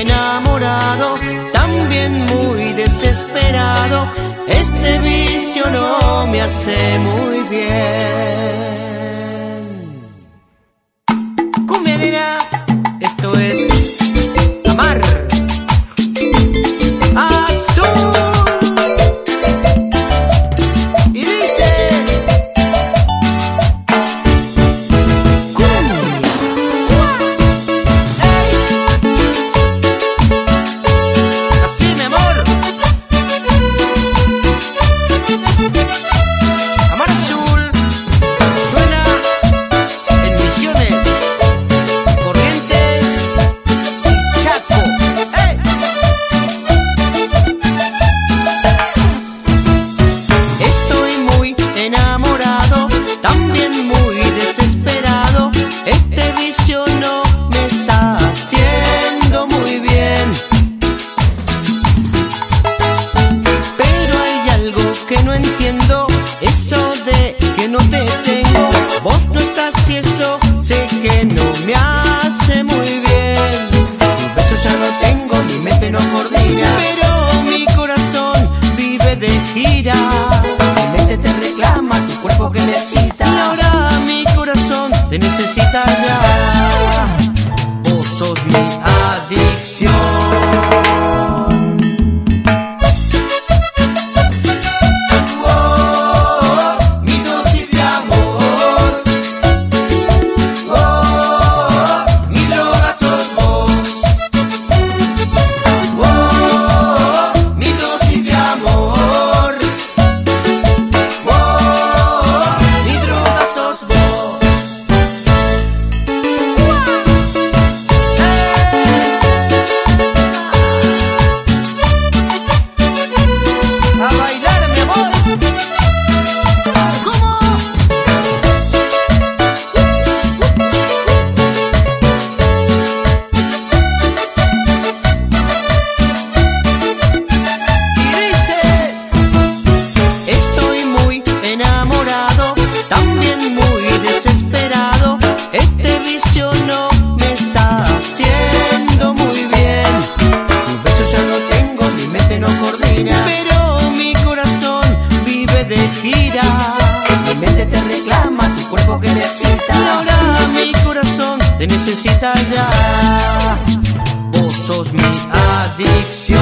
enamorado, también muy desesperado, este vicio no me hace muy bien. adicción.